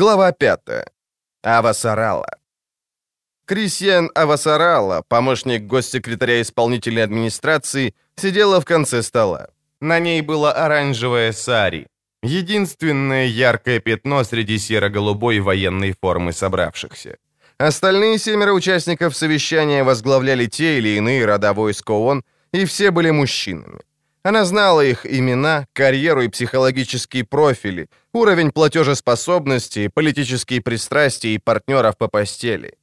Глава 5. Авасарала. Крисьен Авасарала, помощник госсекретаря исполнительной администрации, сидела в конце стола. На ней было оранжевое сари, единственное яркое пятно среди серо-голубой военной формы собравшихся. Остальные семеро участников совещания возглавляли те или иные рода войск ООН, и все были мужчинами. Она знала их имена, карьеру и психологические профили, уровень платежеспособности, политические пристрастия и партнеров по постели.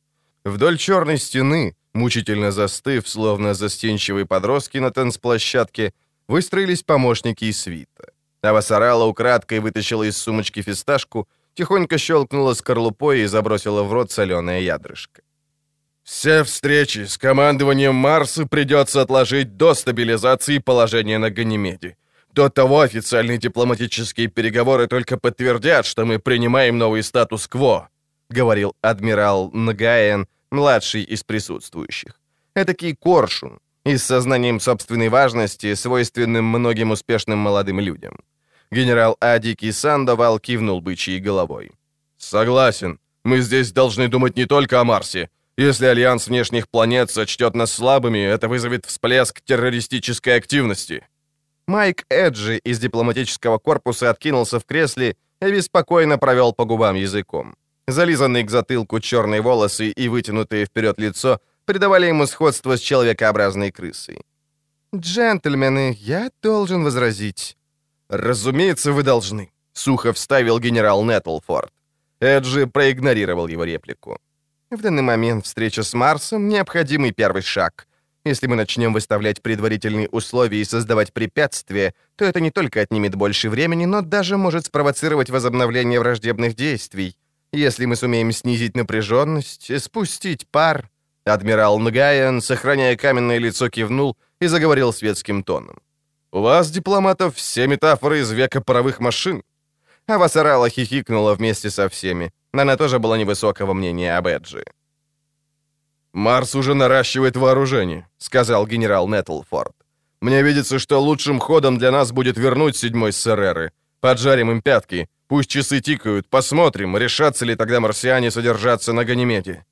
Вдоль черной стены, мучительно застыв, словно застенчивые подростки на танцплощадке, выстроились помощники и свита. Авасарала украдкой вытащила из сумочки фисташку, тихонько щелкнула скорлупой и забросила в рот соленое ядрышко. Все встречи с командованием Марса придется отложить до стабилизации положения на Ганимеде. До того официальные дипломатические переговоры только подтвердят, что мы принимаем новый статус-кво», — говорил адмирал Нгаен, младший из присутствующих. Этакий коршун, и с сознанием собственной важности, свойственным многим успешным молодым людям. Генерал Адики Сандовал кивнул бычьей головой. «Согласен. Мы здесь должны думать не только о Марсе, если Альянс внешних планет сочтет нас слабыми, это вызовет всплеск террористической активности». Майк Эджи из дипломатического корпуса откинулся в кресле и беспокойно провел по губам языком. Зализанные к затылку черные волосы и вытянутое вперед лицо придавали ему сходство с человекообразной крысой. «Джентльмены, я должен возразить». «Разумеется, вы должны», — сухо вставил генерал Неттлфорд. Эджи проигнорировал его реплику. В данный момент встреча с Марсом — необходимый первый шаг. Если мы начнем выставлять предварительные условия и создавать препятствия, то это не только отнимет больше времени, но даже может спровоцировать возобновление враждебных действий. Если мы сумеем снизить напряженность, спустить пар... Адмирал Нгаян, сохраняя каменное лицо, кивнул и заговорил светским тоном. «У вас, дипломатов, все метафоры из века паровых машин». А Вассарала хихикнула вместе со всеми. Она тоже была невысокого мнения об Эджи. «Марс уже наращивает вооружение», — сказал генерал Неттлфорд. «Мне видится, что лучшим ходом для нас будет вернуть седьмой СРРы. Поджарим им пятки, пусть часы тикают, посмотрим, решатся ли тогда марсиане содержаться на Ганимеде».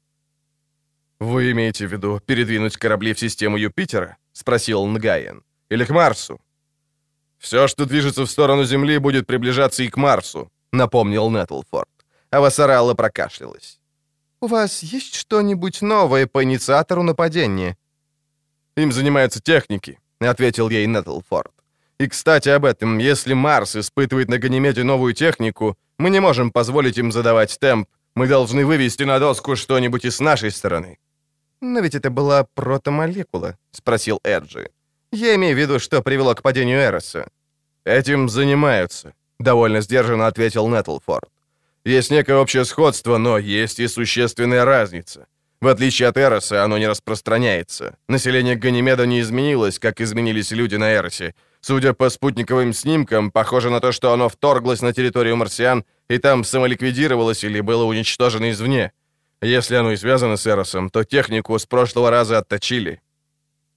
«Вы имеете в виду передвинуть корабли в систему Юпитера?» — спросил Нгаен. «Или к Марсу?» «Все, что движется в сторону Земли, будет приближаться и к Марсу», — напомнил Неттлфорд. А Вассаралла прокашлялась. «У вас есть что-нибудь новое по инициатору нападения?» «Им занимаются техники», — ответил ей Неттлфорд. «И, кстати, об этом. Если Марс испытывает на Ганимеде новую технику, мы не можем позволить им задавать темп. Мы должны вывести на доску что-нибудь и с нашей стороны». «Но ведь это была протомолекула», — спросил Эджи. «Я имею в виду, что привело к падению Эроса». «Этим занимаются», — довольно сдержанно ответил Неттлфорд. Есть некое общее сходство, но есть и существенная разница. В отличие от Эроса, оно не распространяется. Население Ганимеда не изменилось, как изменились люди на Эросе. Судя по спутниковым снимкам, похоже на то, что оно вторглось на территорию марсиан и там самоликвидировалось или было уничтожено извне. Если оно и связано с Эросом, то технику с прошлого раза отточили.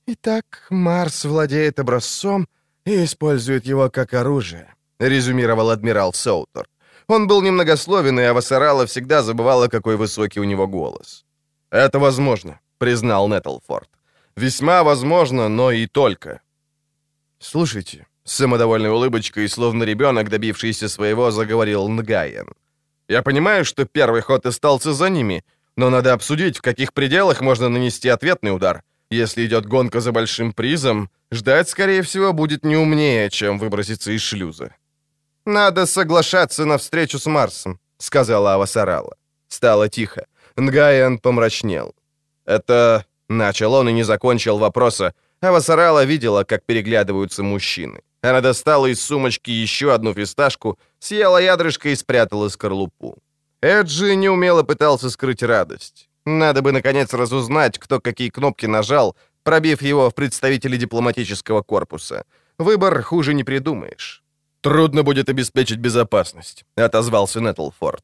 «Итак, Марс владеет образцом и использует его как оружие», — резюмировал адмирал Соутер. Он был немногословен, и Авасарала всегда забывала, какой высокий у него голос. «Это возможно», — признал Неттлфорд. «Весьма возможно, но и только». «Слушайте», — с самодовольной улыбочкой, словно ребенок, добившийся своего, заговорил Нгаен. «Я понимаю, что первый ход остался за ними, но надо обсудить, в каких пределах можно нанести ответный удар. Если идет гонка за большим призом, ждать, скорее всего, будет не умнее, чем выброситься из шлюза». «Надо соглашаться на встречу с Марсом», — сказала Авасарала. Стало тихо. Нгаян помрачнел. «Это...» — начал он и не закончил вопроса. Авасарала видела, как переглядываются мужчины. Она достала из сумочки еще одну фисташку, съела ядрышко и спрятала скорлупу. Эджи неумело пытался скрыть радость. Надо бы, наконец, разузнать, кто какие кнопки нажал, пробив его в представители дипломатического корпуса. Выбор хуже не придумаешь. «Трудно будет обеспечить безопасность», — отозвался Неттлфорд.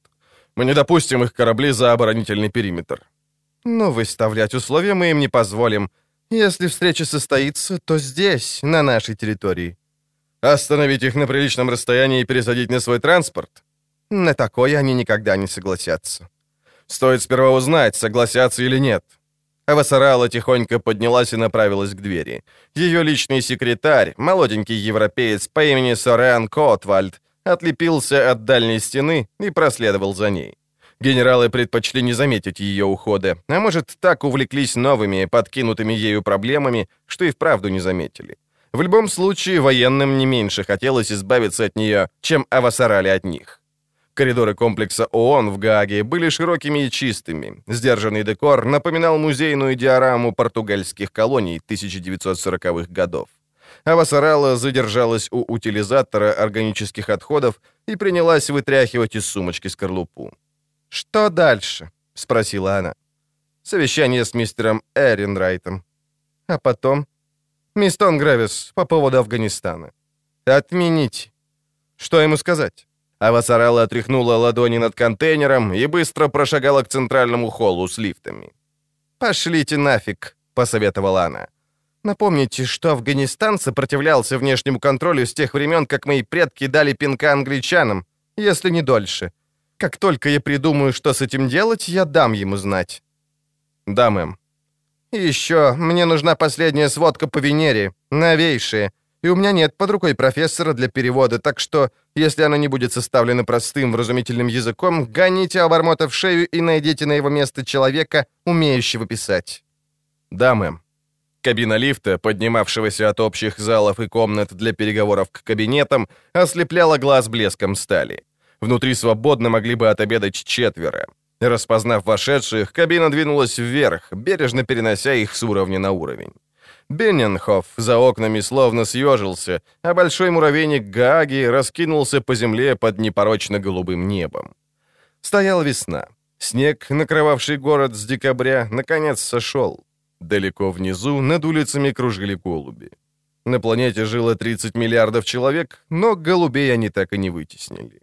«Мы не допустим их корабли за оборонительный периметр». «Но выставлять условия мы им не позволим. Если встреча состоится, то здесь, на нашей территории». «Остановить их на приличном расстоянии и пересадить на свой транспорт?» На такое они никогда не согласятся. Стоит сперва узнать, согласятся или нет. Авасарала тихонько поднялась и направилась к двери. Ее личный секретарь, молоденький европеец по имени Сорен Котвальд, отлепился от дальней стены и проследовал за ней. Генералы предпочли не заметить ее ухода, а может, так увлеклись новыми, подкинутыми ею проблемами, что и вправду не заметили. В любом случае, военным не меньше хотелось избавиться от нее, чем авасарали от них. Коридоры комплекса ООН в Гааге были широкими и чистыми. Сдержанный декор напоминал музейную диораму португальских колоний 1940-х годов. Авасарала задержалась у утилизатора органических отходов и принялась вытряхивать из сумочки скорлупу. «Что дальше?» — спросила она. «Совещание с мистером Эренрайтом. А потом...» «Мистон Грэвис по поводу Афганистана. Отменить. Что ему сказать?» Авасарала отряхнула ладони над контейнером и быстро прошагала к центральному холлу с лифтами. «Пошлите нафиг», — посоветовала она. «Напомните, что Афганистан сопротивлялся внешнему контролю с тех времен, как мои предки дали пинка англичанам, если не дольше. Как только я придумаю, что с этим делать, я дам ему знать». «Да, мэм». «И еще, мне нужна последняя сводка по Венере, новейшая, и у меня нет под рукой профессора для перевода, так что, если она не будет составлена простым, вразумительным языком, гоните обормота в шею и найдите на его место человека, умеющего писать». «Да, мэм». Кабина лифта, поднимавшегося от общих залов и комнат для переговоров к кабинетам, ослепляла глаз блеском стали. Внутри свободно могли бы отобедать четверо. Распознав вошедших, кабина двинулась вверх, бережно перенося их с уровня на уровень. Бенненхоф за окнами словно съежился, а большой муравейник Гааги раскинулся по земле под непорочно-голубым небом. Стояла весна. Снег, накрывавший город с декабря, наконец сошел. Далеко внизу над улицами кружили голуби. На планете жило 30 миллиардов человек, но голубей они так и не вытеснили.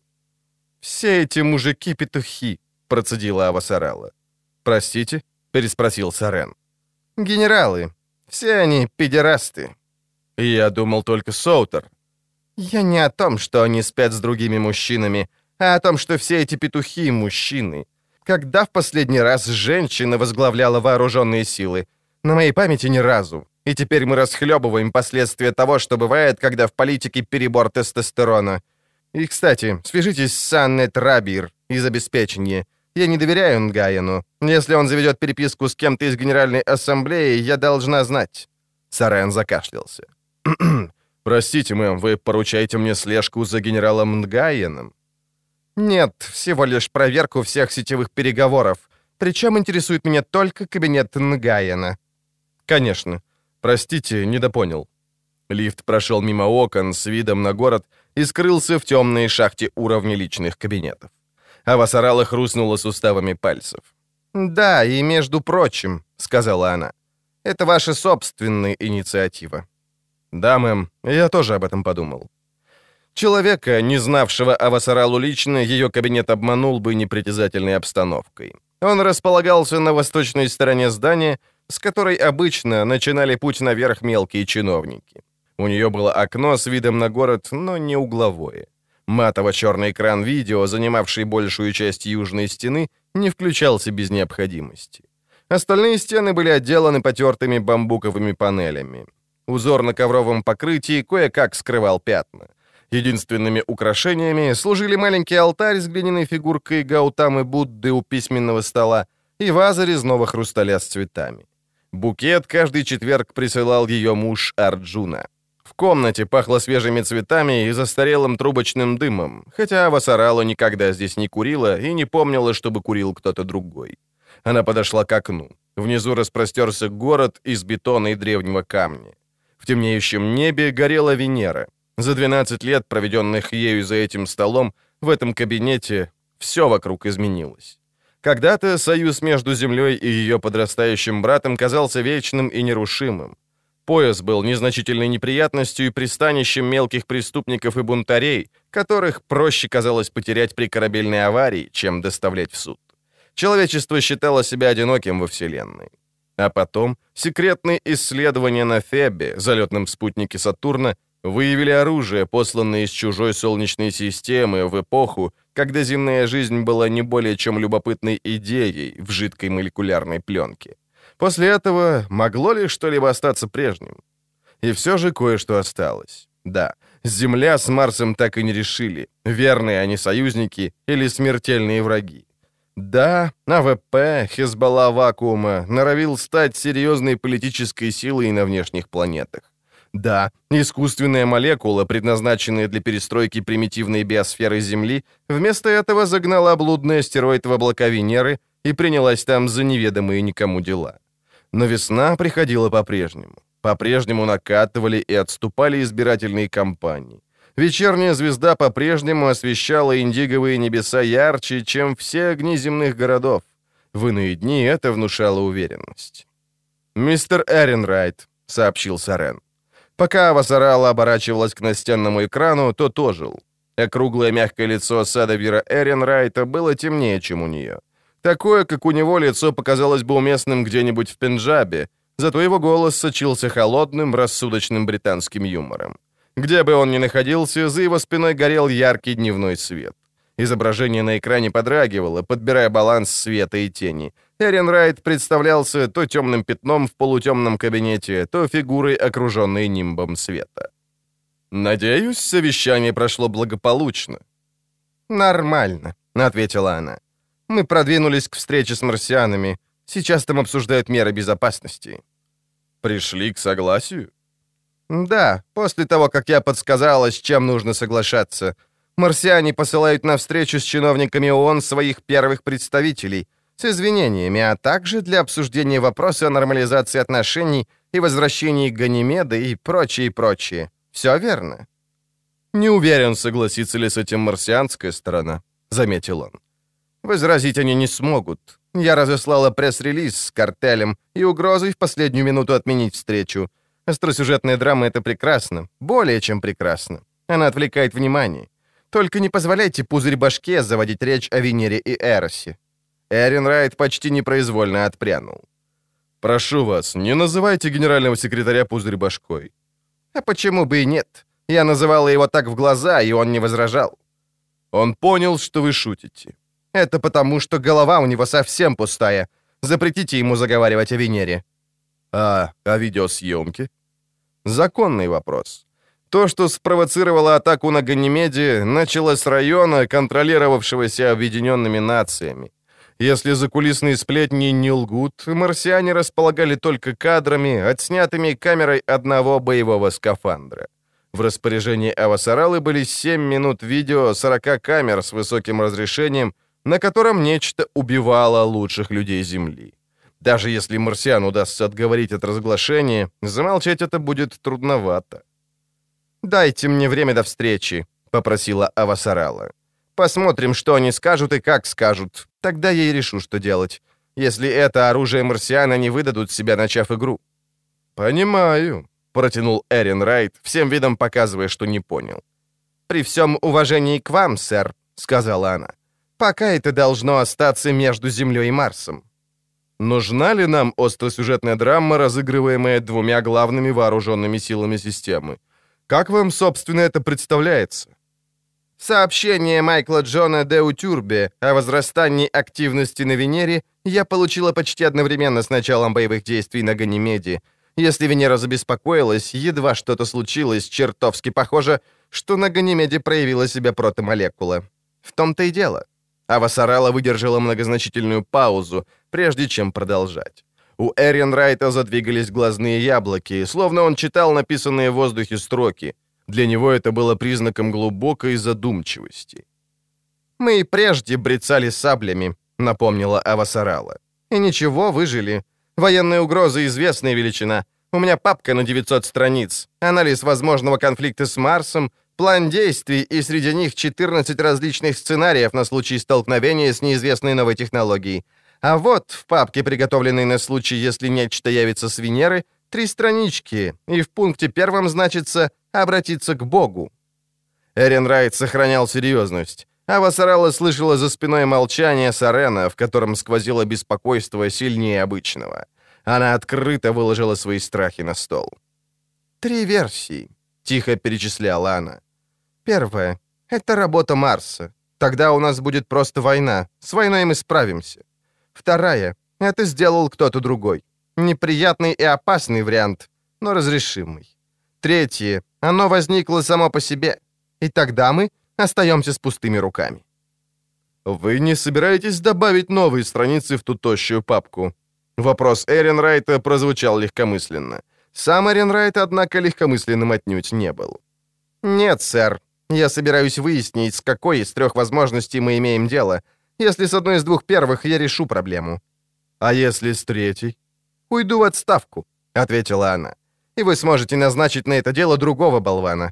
«Все эти мужики-петухи», — процедила Авасарала. «Простите?» — переспросил Сарен. «Генералы, все они педерасты». «Я думал только Соутер». «Я не о том, что они спят с другими мужчинами, а о том, что все эти петухи — мужчины. Когда в последний раз женщина возглавляла вооруженные силы? На моей памяти ни разу. И теперь мы расхлебываем последствия того, что бывает, когда в политике перебор тестостерона. И, кстати, свяжитесь с Аннет Рабир из обеспечения. Я не доверяю Нгаину. Если он заведет переписку с кем-то из Генеральной Ассамблеи, я должна знать». Сарен закашлялся. «Простите, мэм, вы поручаете мне слежку за генералом Нгаином?» «Нет, всего лишь проверку всех сетевых переговоров. Причем интересует меня только кабинет Нгаина». «Конечно. Простите, недопонял». Лифт прошел мимо окон с видом на город и скрылся в темной шахте уровня личных кабинетов а Васарала хрустнула суставами пальцев. «Да, и между прочим», — сказала она, — «это ваша собственная инициатива». «Да, мэм, я тоже об этом подумал». Человека, не знавшего Авасаралу лично, ее кабинет обманул бы непритязательной обстановкой. Он располагался на восточной стороне здания, с которой обычно начинали путь наверх мелкие чиновники. У нее было окно с видом на город, но не угловое. Матово-черный экран видео, занимавший большую часть южной стены, не включался без необходимости. Остальные стены были отделаны потертыми бамбуковыми панелями. Узор на ковровом покрытии кое-как скрывал пятна. Единственными украшениями служили маленький алтарь с глиняной фигуркой Гаутамы Будды у письменного стола и ваза резного хрусталя с цветами. Букет каждый четверг присылал ее муж Арджуна. Комнате пахло свежими цветами и застарелым трубочным дымом, хотя Васарала никогда здесь не курила и не помнила, чтобы курил кто-то другой. Она подошла к окну. Внизу распростерся город из бетона и древнего камня. В темнеющем небе горела Венера. За 12 лет, проведенных ею за этим столом, в этом кабинете все вокруг изменилось. Когда-то союз между Землей и ее подрастающим братом казался вечным и нерушимым. Пояс был незначительной неприятностью и пристанищем мелких преступников и бунтарей, которых проще казалось потерять при корабельной аварии, чем доставлять в суд. Человечество считало себя одиноким во Вселенной. А потом секретные исследования на Фебе, залетном спутнике Сатурна, Выявили оружие, посланное из чужой солнечной системы в эпоху, когда земная жизнь была не более чем любопытной идеей в жидкой молекулярной пленке. После этого могло ли что-либо остаться прежним? И все же кое-что осталось. Да, Земля с Марсом так и не решили, верные они союзники или смертельные враги. Да, АВП, Хезболла вакуума, норовил стать серьезной политической силой на внешних планетах. Да, искусственная молекула, предназначенная для перестройки примитивной биосферы Земли, вместо этого загнала блудный астероид в облака Венеры и принялась там за неведомые никому дела. Но весна приходила по-прежнему. По-прежнему накатывали и отступали избирательные кампании. Вечерняя звезда по-прежнему освещала индиговые небеса ярче, чем все огни земных городов. В иные дни это внушало уверенность. «Мистер Эренрайт», — сообщил Сарен. Пока Авасарала оборачивалась к настенному экрану, то ожил. Округлое мягкое лицо Садавира Эренрайта было темнее, чем у нее. Такое, как у него, лицо показалось бы уместным где-нибудь в Пенджабе, зато его голос сочился холодным, рассудочным британским юмором. Где бы он ни находился, за его спиной горел яркий дневной свет. Изображение на экране подрагивало, подбирая баланс света и тени. Эрин Райт представлялся то темным пятном в полутемном кабинете, то фигурой, окруженной нимбом света. «Надеюсь, совещание прошло благополучно». «Нормально», — ответила она. «Мы продвинулись к встрече с марсианами. Сейчас там обсуждают меры безопасности». «Пришли к согласию?» «Да, после того, как я подсказала, с чем нужно соглашаться. Марсиане посылают на встречу с чиновниками ООН своих первых представителей, с извинениями, а также для обсуждения вопроса о нормализации отношений и возвращении Ганимеда и прочее, прочее. Все верно?» «Не уверен, согласится ли с этим марсианская сторона», — заметил он. «Возразить они не смогут. Я разослала пресс-релиз с картелем и угрозой в последнюю минуту отменить встречу. Остросюжетная драма — это прекрасно, более чем прекрасно. Она отвлекает внимание. Только не позволяйте пузырь башке заводить речь о Венере и Эросе». Эрин Райт почти непроизвольно отпрянул. «Прошу вас, не называйте генерального секретаря пузырь башкой». «А почему бы и нет? Я называла его так в глаза, и он не возражал». «Он понял, что вы шутите». «Это потому, что голова у него совсем пустая. Запретите ему заговаривать о Венере». «А о видеосъемке?» Законный вопрос. То, что спровоцировало атаку на Ганимеде, началось с района, контролировавшегося объединенными нациями. Если закулисные сплетни не лгут, марсиане располагали только кадрами, отснятыми камерой одного боевого скафандра. В распоряжении Авасаралы были 7 минут видео 40 камер с высоким разрешением, на котором нечто убивало лучших людей Земли. Даже если марсиан удастся отговорить от разглашения, замолчать это будет трудновато. «Дайте мне время до встречи», — попросила Авасарала. «Посмотрим, что они скажут и как скажут. Тогда я и решу, что делать. Если это оружие марсиана не выдадут себя, начав игру». «Понимаю», — протянул Эрин Райт, всем видом показывая, что не понял. «При всем уважении к вам, сэр», — сказала она, — «пока это должно остаться между Землей и Марсом. Нужна ли нам остросюжетная драма, разыгрываемая двумя главными вооруженными силами системы? Как вам, собственно, это представляется? Сообщение Майкла Джона де Утюрбе о возрастании активности на Венере я получила почти одновременно с началом боевых действий на Ганимеде. Если Венера забеспокоилась, едва что-то случилось, чертовски похоже, что на Ганимеде проявила себя протомолекула. В том-то и дело. Авасарала выдержала многозначительную паузу, прежде чем продолжать. У Эрин Райта задвигались глазные яблоки, словно он читал написанные в воздухе строки. Для него это было признаком глубокой задумчивости. «Мы и прежде брецали саблями», — напомнила Авасарала. «И ничего, выжили. Военная угроза — известная величина. У меня папка на 900 страниц. Анализ возможного конфликта с Марсом, план действий, и среди них 14 различных сценариев на случай столкновения с неизвестной новой технологией. А вот в папке, приготовленной на случай, если нечто явится с Венеры, три странички, и в пункте первом значится «обратиться к Богу». Эрен Райт сохранял серьезность, а Вассарала слышала за спиной молчание Сарена, в котором сквозило беспокойство сильнее обычного. Она открыто выложила свои страхи на стол. «Три версии. — тихо перечисляла она. «Первое — это работа Марса. Тогда у нас будет просто война. С войной мы справимся. Вторая — это сделал кто-то другой. Неприятный и опасный вариант, но разрешимый. Третье — оно возникло само по себе. И тогда мы остаемся с пустыми руками. «Вы не собираетесь добавить новые страницы в ту тощую папку?» Вопрос Эрин Райта прозвучал легкомысленно. Сам Эрин Райт, однако, легкомысленным отнюдь не был. «Нет, сэр. Я собираюсь выяснить, с какой из трех возможностей мы имеем дело. Если с одной из двух первых, я решу проблему». «А если с третьей?» «Уйду в отставку», — ответила она. «И вы сможете назначить на это дело другого болвана».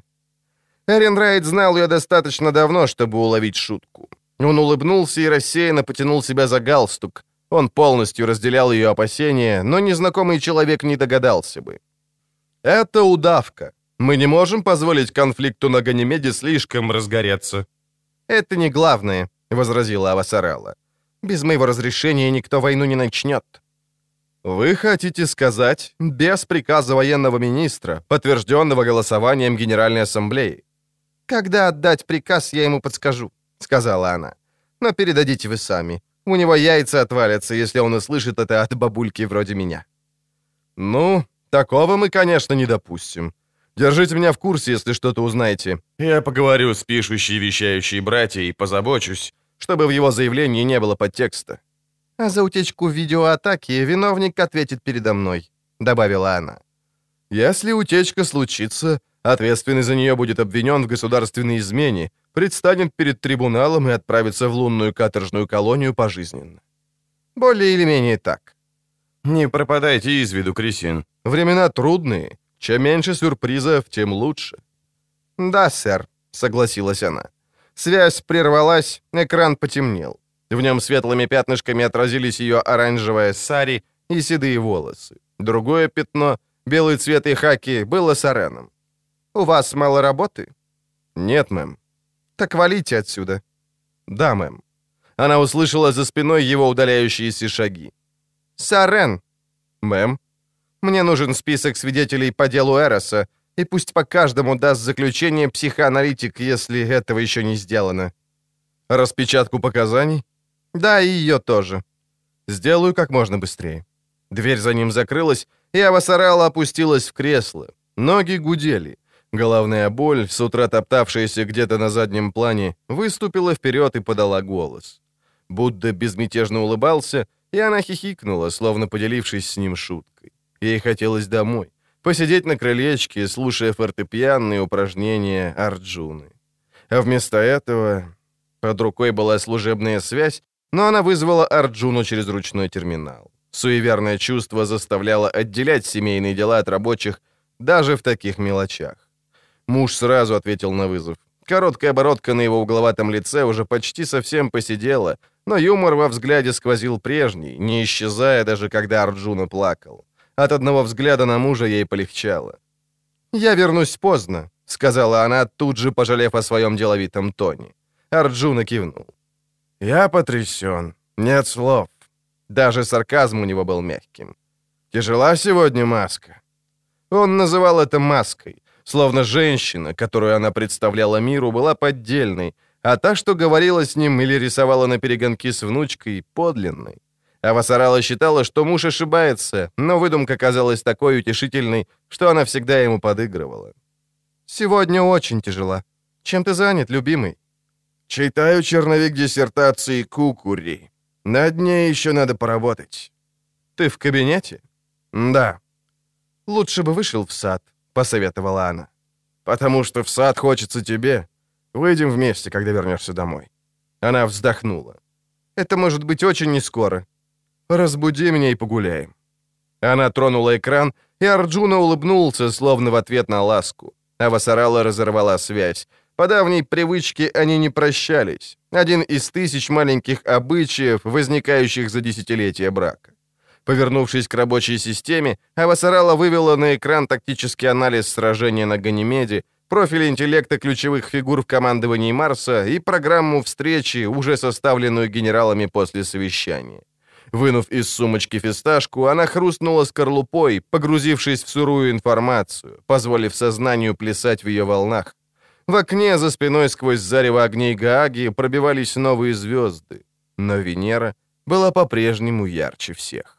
Эрин Райт знал ее достаточно давно, чтобы уловить шутку. Он улыбнулся и рассеянно потянул себя за галстук. Он полностью разделял ее опасения, но незнакомый человек не догадался бы. «Это удавка. Мы не можем позволить конфликту на Ганимеде слишком разгореться». «Это не главное», — возразила Авасарала. «Без моего разрешения никто войну не начнет». «Вы хотите сказать, без приказа военного министра, подтвержденного голосованием Генеральной Ассамблеи?» «Когда отдать приказ, я ему подскажу», — сказала она. «Но передадите вы сами. У него яйца отвалятся, если он услышит это от бабульки вроде меня». «Ну, такого мы, конечно, не допустим. Держите меня в курсе, если что-то узнаете. Я поговорю с пишущей вещающей братьей и позабочусь, чтобы в его заявлении не было подтекста». «А за утечку видеоатаки виновник ответит передо мной», — добавила она. «Если утечка случится, ответственный за нее будет обвинен в государственной измене, предстанет перед трибуналом и отправится в лунную каторжную колонию пожизненно. Более или менее так. Не пропадайте из виду, Крисин. Времена трудные. Чем меньше сюрпризов, тем лучше. Да, сэр, согласилась она. Связь прервалась, экран потемнел. В нем светлыми пятнышками отразились ее оранжевая сари и седые волосы. Другое пятно, белый цвет и хаки, было с Ареном. «У вас мало работы?» «Нет, мэм». «Так валите отсюда». «Да, мэм». Она услышала за спиной его удаляющиеся шаги. «Сарен!» «Мэм?» «Мне нужен список свидетелей по делу Эроса, и пусть по каждому даст заключение психоаналитик, если этого еще не сделано». «Распечатку показаний?» «Да, и ее тоже». «Сделаю как можно быстрее». Дверь за ним закрылась, и Авасарала опустилась в кресло. Ноги гудели. Головная боль, с утра топтавшаяся где-то на заднем плане, выступила вперед и подала голос. Будда безмятежно улыбался, и она хихикнула, словно поделившись с ним шуткой. Ей хотелось домой, посидеть на крылечке, слушая фортепианные упражнения Арджуны. А вместо этого под рукой была служебная связь, но она вызвала Арджуну через ручной терминал. Суеверное чувство заставляло отделять семейные дела от рабочих даже в таких мелочах. Муж сразу ответил на вызов. Короткая бородка на его угловатом лице уже почти совсем посидела, но юмор во взгляде сквозил прежний, не исчезая даже когда Арджуна плакал. От одного взгляда на мужа ей полегчало. «Я вернусь поздно», — сказала она, тут же пожалев о своем деловитом тоне. Арджуна кивнул. «Я потрясен. Нет слов». Даже сарказм у него был мягким. «Тяжела сегодня маска?» Он называл это маской, Словно женщина, которую она представляла миру, была поддельной, а та, что говорила с ним или рисовала на перегонки с внучкой, подлинной. А Васарала считала, что муж ошибается, но выдумка казалась такой утешительной, что она всегда ему подыгрывала. «Сегодня очень тяжело. Чем ты занят, любимый?» «Читаю черновик диссертации Кукури. Над ней еще надо поработать». «Ты в кабинете?» «Да». «Лучше бы вышел в сад посоветовала она. «Потому что в сад хочется тебе. Выйдем вместе, когда вернешься домой». Она вздохнула. «Это может быть очень нескоро. Разбуди меня и погуляем». Она тронула экран, и Арджуна улыбнулся, словно в ответ на ласку. А Васарала разорвала связь. По давней привычке они не прощались. Один из тысяч маленьких обычаев, возникающих за десятилетия брака. Повернувшись к рабочей системе, Авасарала вывела на экран тактический анализ сражения на Ганимеде, профиль интеллекта ключевых фигур в командовании Марса и программу встречи, уже составленную генералами после совещания. Вынув из сумочки фисташку, она хрустнула скорлупой, погрузившись в сырую информацию, позволив сознанию плясать в ее волнах. В окне за спиной сквозь зарево огней Гааги пробивались новые звезды, но Венера была по-прежнему ярче всех.